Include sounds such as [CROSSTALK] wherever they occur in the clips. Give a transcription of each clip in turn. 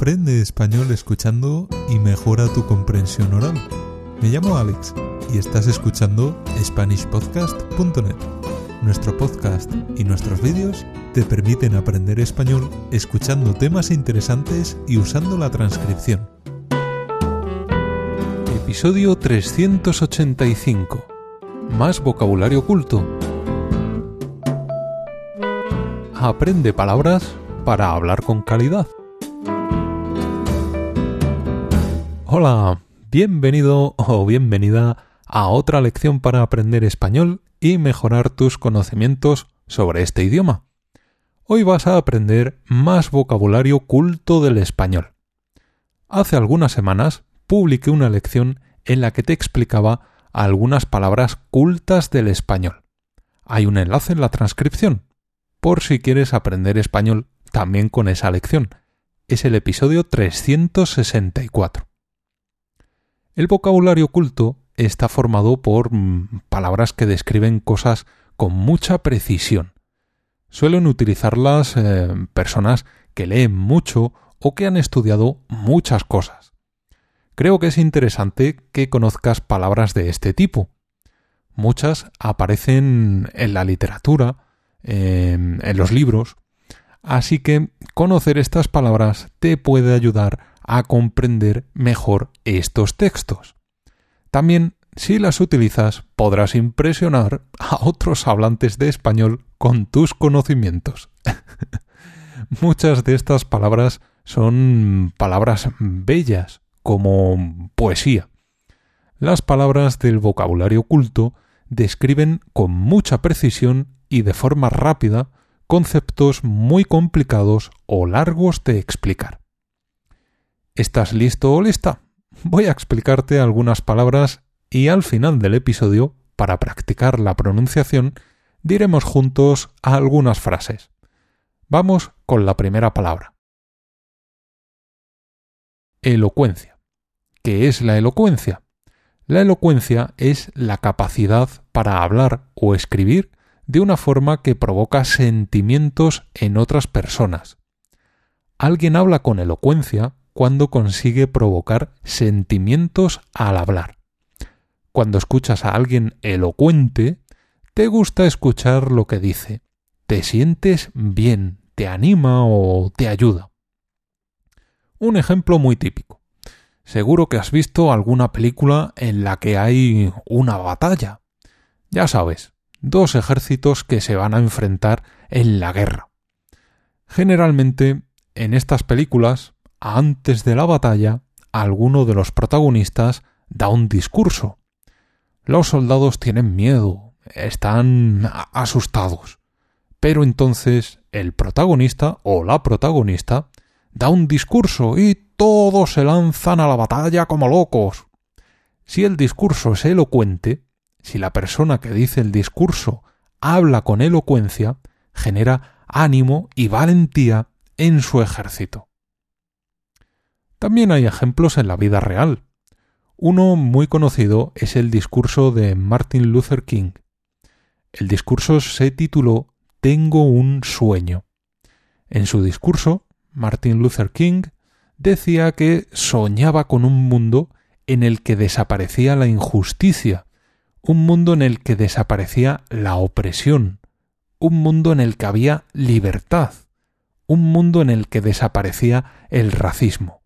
Aprende español escuchando y mejora tu comprensión oral. Me llamo Alex y estás escuchando SpanishPodcast.net. Nuestro podcast y nuestros vídeos te permiten aprender español escuchando temas interesantes y usando la transcripción. Episodio 385. Más vocabulario oculto. Aprende palabras para hablar con calidad. Hola, bienvenido o bienvenida a otra lección para aprender español y mejorar tus conocimientos sobre este idioma. Hoy vas a aprender más vocabulario culto del español. Hace algunas semanas publiqué una lección en la que te explicaba algunas palabras cultas del español. Hay un enlace en la transcripción, por si quieres aprender español también con esa lección. Es el episodio 364. El vocabulario culto está formado por mm, palabras que describen cosas con mucha precisión. Suelen utilizarlas eh, personas que leen mucho o que han estudiado muchas cosas. Creo que es interesante que conozcas palabras de este tipo. Muchas aparecen en la literatura, en los libros, así que conocer estas palabras te puede ayudar a comprender mejor estos textos. También, si las utilizas, podrás impresionar a otros hablantes de español con tus conocimientos. [LAUGHS] Muchas de estas palabras son palabras bellas, como poesía. Las palabras del vocabulario culto describen con mucha precisión y de forma rápida conceptos muy complicados o largos de explicar. ¿Estás listo o lista? Voy a explicarte algunas palabras y al final del episodio, para practicar la pronunciación, diremos juntos algunas frases. Vamos con la primera palabra. Elocuencia. ¿Qué es la elocuencia? La elocuencia es la capacidad para hablar o escribir de una forma que provoca sentimientos en otras personas. Alguien habla con elocuencia cuando consigue provocar sentimientos al hablar. Cuando escuchas a alguien elocuente, te gusta escuchar lo que dice, te sientes bien, te anima o te ayuda. Un ejemplo muy típico. Seguro que has visto alguna película en la que hay una batalla. Ya sabes, dos ejércitos que se van a enfrentar en la guerra. Generalmente, en estas películas, antes de la batalla, alguno de los protagonistas da un discurso. Los soldados tienen miedo, están asustados. Pero entonces el protagonista o la protagonista da un discurso y todos se lanzan a la batalla como locos. Si el discurso es elocuente, si la persona que dice el discurso habla con elocuencia, genera ánimo y valentía en su ejército. También hay ejemplos en la vida real. Uno muy conocido es el discurso de Martin Luther King. El discurso se tituló Tengo un sueño. En su discurso, Martin Luther King decía que soñaba con un mundo en el que desaparecía la injusticia, un mundo en el que desaparecía la opresión, un mundo en el que había libertad, un mundo en el que desaparecía el racismo.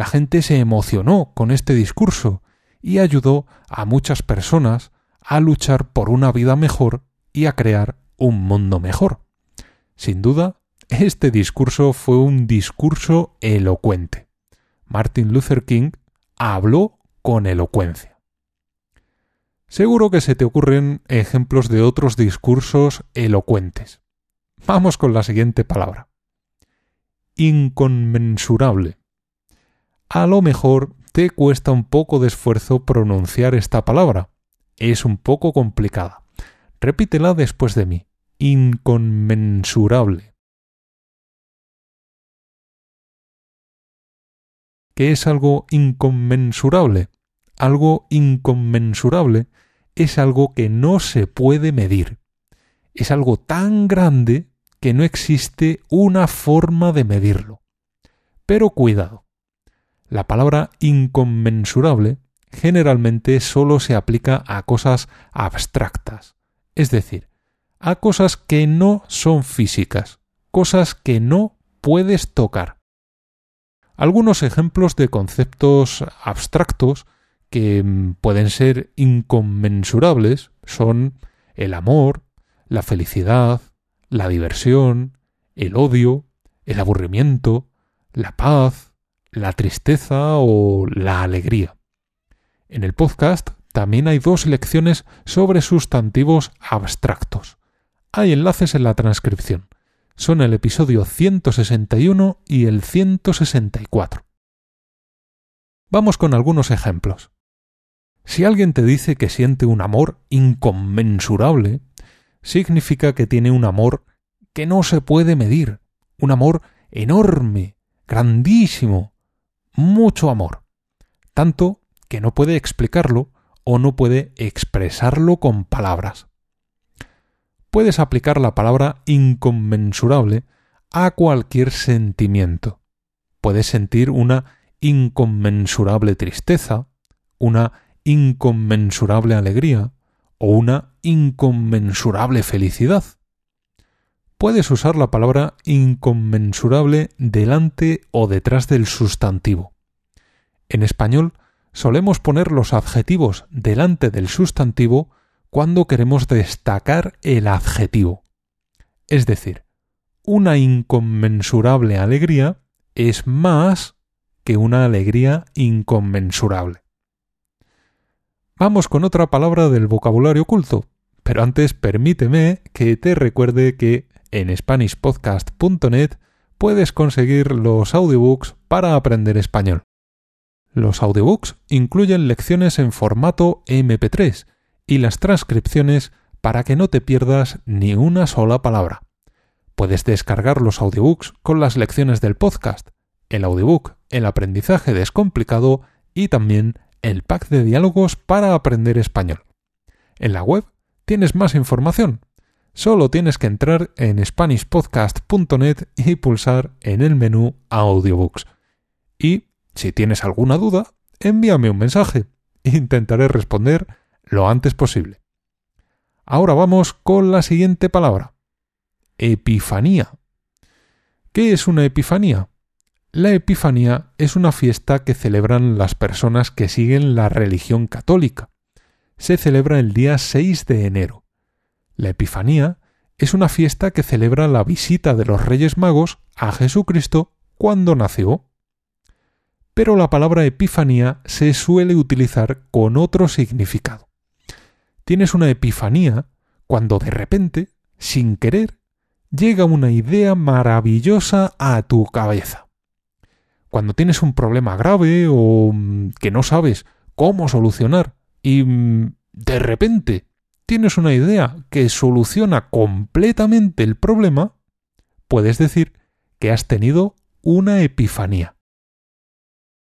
La gente se emocionó con este discurso y ayudó a muchas personas a luchar por una vida mejor y a crear un mundo mejor. Sin duda, este discurso fue un discurso elocuente. Martin Luther King habló con elocuencia. Seguro que se te ocurren ejemplos de otros discursos elocuentes. Vamos con la siguiente palabra. Inconmensurable. A lo mejor te cuesta un poco de esfuerzo pronunciar esta palabra. Es un poco complicada. Repítela después de mí. Inconmensurable. ¿Qué es algo inconmensurable? Algo inconmensurable es algo que no se puede medir. Es algo tan grande que no existe una forma de medirlo Pero cuidado. La palabra inconmensurable generalmente solo se aplica a cosas abstractas, es decir, a cosas que no son físicas, cosas que no puedes tocar. Algunos ejemplos de conceptos abstractos que mm, pueden ser inconmensurables son el amor, la felicidad, la diversión, el odio, el aburrimiento, la paz, la tristeza o la alegría. En el podcast también hay dos lecciones sobre sustantivos abstractos. Hay enlaces en la transcripción. Son el episodio 161 y el 164. Vamos con algunos ejemplos. Si alguien te dice que siente un amor inconmensurable, significa que tiene un amor que no se puede medir, un amor enorme, grandísimo, mucho amor, tanto que no puede explicarlo o no puede expresarlo con palabras. Puedes aplicar la palabra inconmensurable a cualquier sentimiento. Puedes sentir una inconmensurable tristeza, una inconmensurable alegría o una inconmensurable felicidad. Puedes usar la palabra inconmensurable delante o detrás del sustantivo. En español solemos poner los adjetivos delante del sustantivo cuando queremos destacar el adjetivo. Es decir, una inconmensurable alegría es más que una alegría inconmensurable. Vamos con otra palabra del vocabulario oculto, pero antes permíteme que te recuerde que en SpanishPodcast.net puedes conseguir los audiobooks para aprender español. Los audiobooks incluyen lecciones en formato MP3 y las transcripciones para que no te pierdas ni una sola palabra. Puedes descargar los audiobooks con las lecciones del podcast, el audiobook El aprendizaje descomplicado y también el pack de diálogos para aprender español. En la web tienes más información. Solo tienes que entrar en SpanishPodcast.net y pulsar en el menú Audiobooks. Y, si tienes alguna duda, envíame un mensaje. Intentaré responder lo antes posible. Ahora vamos con la siguiente palabra. Epifanía. ¿Qué es una epifanía? La Epifanía es una fiesta que celebran las personas que siguen la religión católica. Se celebra el día 6 de enero. La Epifanía es una fiesta que celebra la visita de los Reyes Magos a Jesucristo cuando nació. Pero la palabra Epifanía se suele utilizar con otro significado. Tienes una epifanía cuando de repente, sin querer, llega una idea maravillosa a tu cabeza cuando tienes un problema grave o mm, que no sabes cómo solucionar y mm, de repente tienes una idea que soluciona completamente el problema, puedes decir que has tenido una epifanía.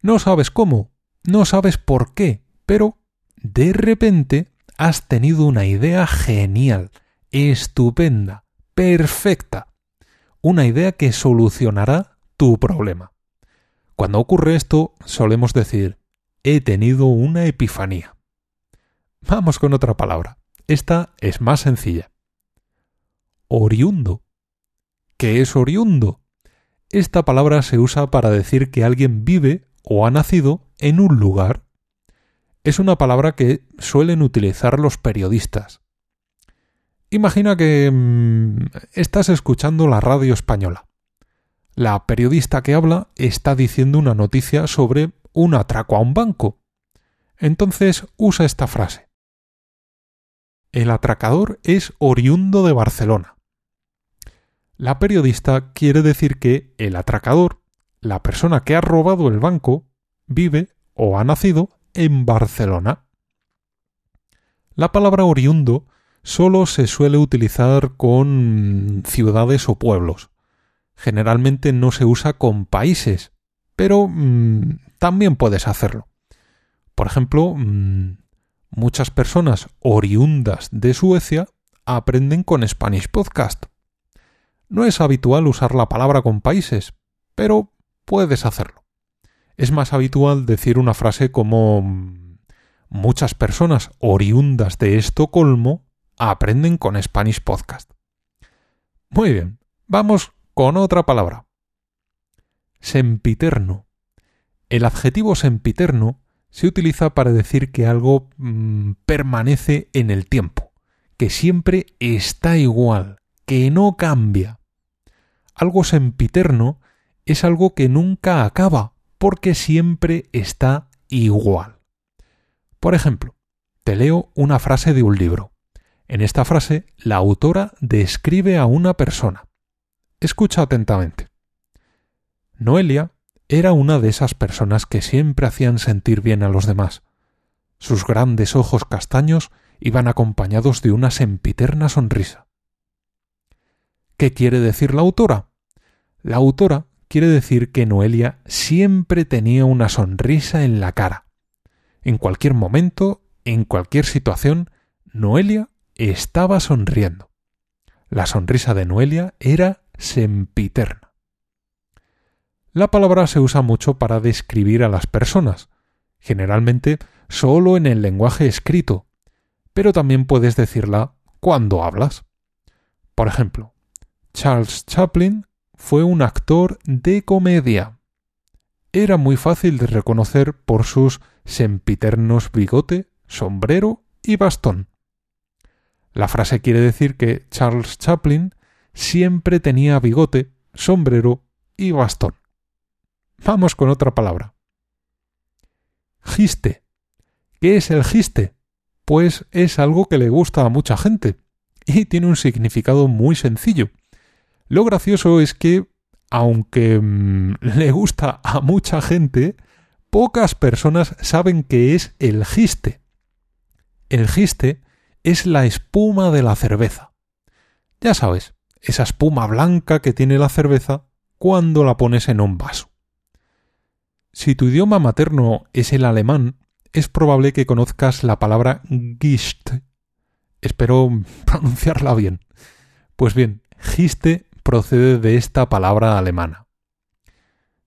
No sabes cómo, no sabes por qué, pero de repente has tenido una idea genial, estupenda, perfecta, una idea que solucionará tu problema. Cuando ocurre esto, solemos decir, he tenido una epifanía. Vamos con otra palabra. Esta es más sencilla. Oriundo. ¿Qué es oriundo? Esta palabra se usa para decir que alguien vive o ha nacido en un lugar. Es una palabra que suelen utilizar los periodistas. Imagina que mm, estás escuchando la radio española. La periodista que habla está diciendo una noticia sobre un atraco a un banco. Entonces usa esta frase. El atracador es oriundo de Barcelona. La periodista quiere decir que el atracador, la persona que ha robado el banco, vive o ha nacido en Barcelona. La palabra oriundo solo se suele utilizar con ciudades o pueblos generalmente no se usa con países, pero mm, también puedes hacerlo. Por ejemplo, mm, muchas personas oriundas de Suecia aprenden con Spanish Podcast. No es habitual usar la palabra con países, pero puedes hacerlo. Es más habitual decir una frase como muchas personas oriundas de Estocolmo aprenden con Spanish Podcast. Muy bien, vamos con otra palabra. Sempiterno. El adjetivo sempiterno se utiliza para decir que algo mm, permanece en el tiempo, que siempre está igual, que no cambia. Algo sempiterno es algo que nunca acaba, porque siempre está igual. Por ejemplo, te leo una frase de un libro. En esta frase, la autora describe a una persona. Escucha atentamente. Noelia era una de esas personas que siempre hacían sentir bien a los demás. Sus grandes ojos castaños iban acompañados de una sempiterna sonrisa. ¿Qué quiere decir la autora? La autora quiere decir que Noelia siempre tenía una sonrisa en la cara. En cualquier momento, en cualquier situación, Noelia estaba sonriendo. La sonrisa de Noelia era sempiterna. La palabra se usa mucho para describir a las personas, generalmente solo en el lenguaje escrito, pero también puedes decirla cuando hablas. Por ejemplo, Charles Chaplin fue un actor de comedia. Era muy fácil de reconocer por sus sempiternos bigote, sombrero y bastón. La frase quiere decir que Charles Chaplin siempre tenía bigote, sombrero y bastón. Vamos con otra palabra. Giste. ¿Qué es el giste? Pues es algo que le gusta a mucha gente y tiene un significado muy sencillo. Lo gracioso es que, aunque mm, [LAUGHS] le gusta a mucha gente, pocas personas saben qué es el giste. El giste es la espuma de la cerveza. Ya sabes, esa espuma blanca que tiene la cerveza cuando la pones en un vaso. Si tu idioma materno es el alemán, es probable que conozcas la palabra Gischt. Espero [LAUGHS] pronunciarla bien. Pues bien, Giste procede de esta palabra alemana.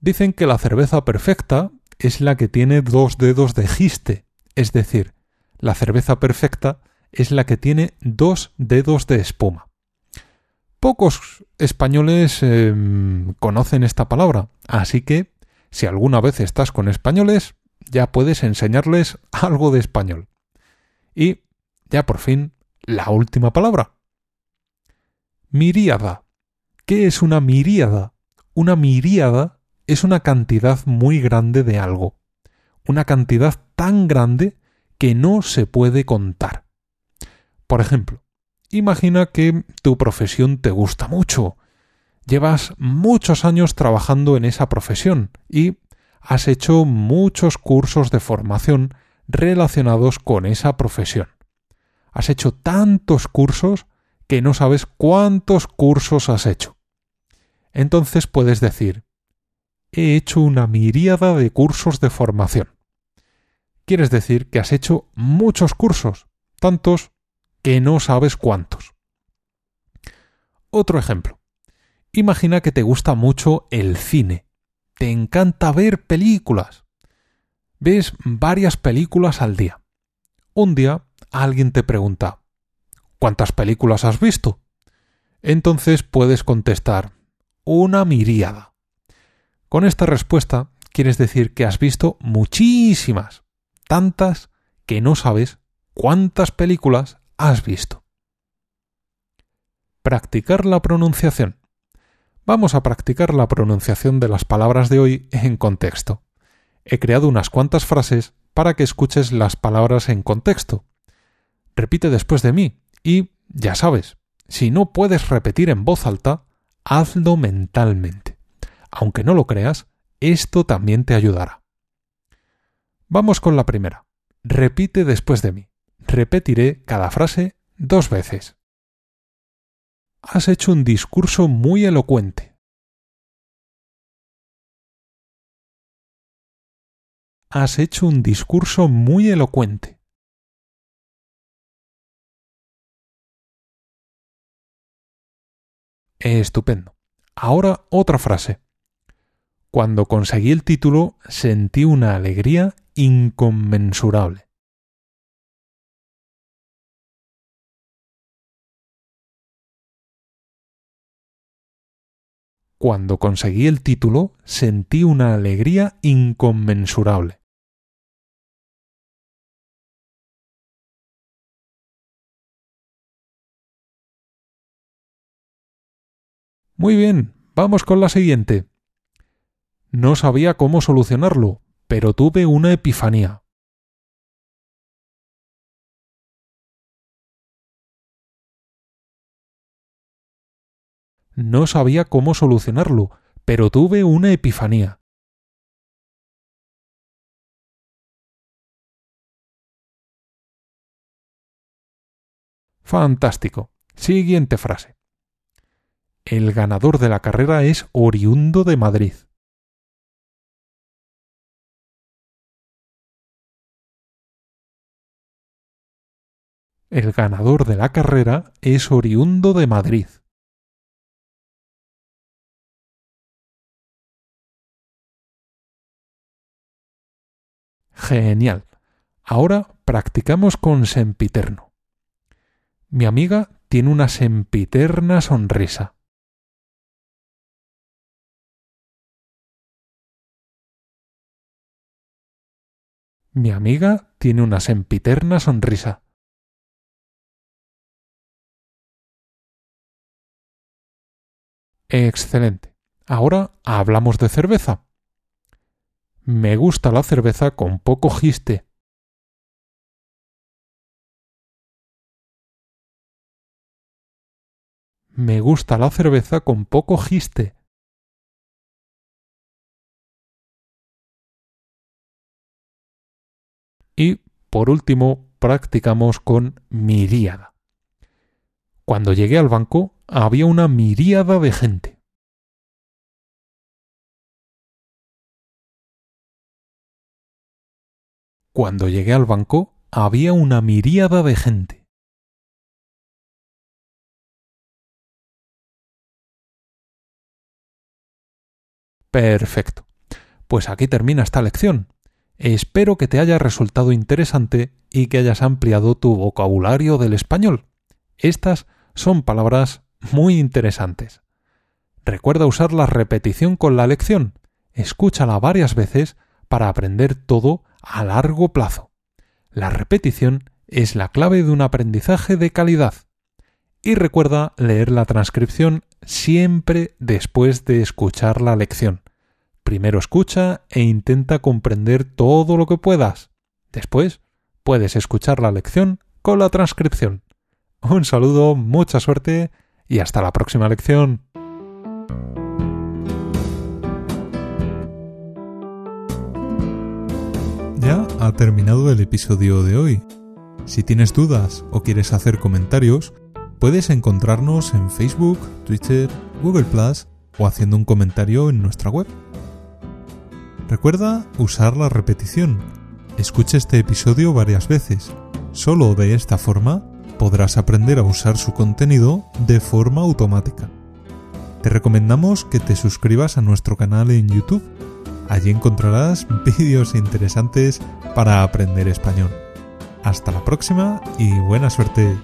Dicen que la cerveza perfecta es la que tiene dos dedos de giste, es decir, la cerveza perfecta es la que tiene dos dedos de espuma. Pocos españoles em, conocen esta palabra, así que si alguna vez estás con españoles, ya puedes enseñarles algo de español. Y ya por fin, la última palabra. Miríada. ¿Qué es una miríada? Una miríada es una cantidad muy grande de algo. Una cantidad tan grande que no se puede contar. Por ejemplo, imagina que tu profesión te gusta mucho. Llevas muchos años trabajando en esa profesión y has hecho muchos cursos de formación relacionados con esa profesión. Has hecho tantos cursos que no sabes cuántos cursos has hecho. Entonces puedes decir, he hecho una miríada de cursos de formación. Quieres decir que has hecho muchos cursos, tantos que no sabes cuántos. Otro ejemplo. Imagina que te gusta mucho el cine. Te encanta ver películas. Ves varias películas al día. Un día alguien te pregunta ¿Cuántas películas has visto? Entonces puedes contestar una miríada. Con esta respuesta quieres decir que has visto muchísimas, tantas que no sabes cuántas películas has visto. Practicar la pronunciación. Vamos a practicar la pronunciación de las palabras de hoy en contexto. He creado unas cuantas frases para que escuches las palabras en contexto. Repite después de mí y, ya sabes, si no puedes repetir en voz alta, hazlo mentalmente. Aunque no lo creas, esto también te ayudará. Vamos con la primera. Repite después de mí. Repetiré cada frase dos veces. Has hecho un discurso muy elocuente. Has hecho un discurso muy elocuente. Estupendo. Ahora otra frase. Cuando conseguí el título sentí una alegría inconmensurable. Cuando conseguí el título sentí una alegría inconmensurable. Muy bien, vamos con la siguiente. No sabía cómo solucionarlo, pero tuve una epifanía. No sabía cómo solucionarlo, pero tuve una epifanía. Fantástico. Siguiente frase. El ganador de la carrera es oriundo de Madrid. El ganador de la carrera es oriundo de Madrid. Genial. Ahora practicamos con sempiterno. Mi amiga tiene una sempiterna sonrisa. Mi amiga tiene una sempiterna sonrisa. Excelente. Ahora hablamos de cerveza. Me gusta la cerveza con poco giste. Me gusta la cerveza con poco giste. Y, por último, practicamos con miríada. Cuando llegué al banco había una miríada de gente. Cuando llegué al banco había una miríada de gente. Perfecto. Pues aquí termina esta lección. Espero que te haya resultado interesante y que hayas ampliado tu vocabulario del español. Estas son palabras muy interesantes. Recuerda usar la repetición con la lección. Escúchala varias veces para aprender todo a largo plazo. La repetición es la clave de un aprendizaje de calidad. Y recuerda leer la transcripción siempre después de escuchar la lección. Primero escucha e intenta comprender todo lo que puedas. Después puedes escuchar la lección con la transcripción. Un saludo, mucha suerte y hasta la próxima lección. Ha terminado el episodio de hoy. Si tienes dudas o quieres hacer comentarios, puedes encontrarnos en Facebook, Twitter, Google Plus o haciendo un comentario en nuestra web. Recuerda usar la repetición. Escucha este episodio varias veces. Solo de esta forma podrás aprender a usar su contenido de forma automática. Te recomendamos que te suscribas a nuestro canal en YouTube. Allí encontrarás [LAUGHS] vídeos interesantes para aprender español. Hasta la próxima y buena suerte.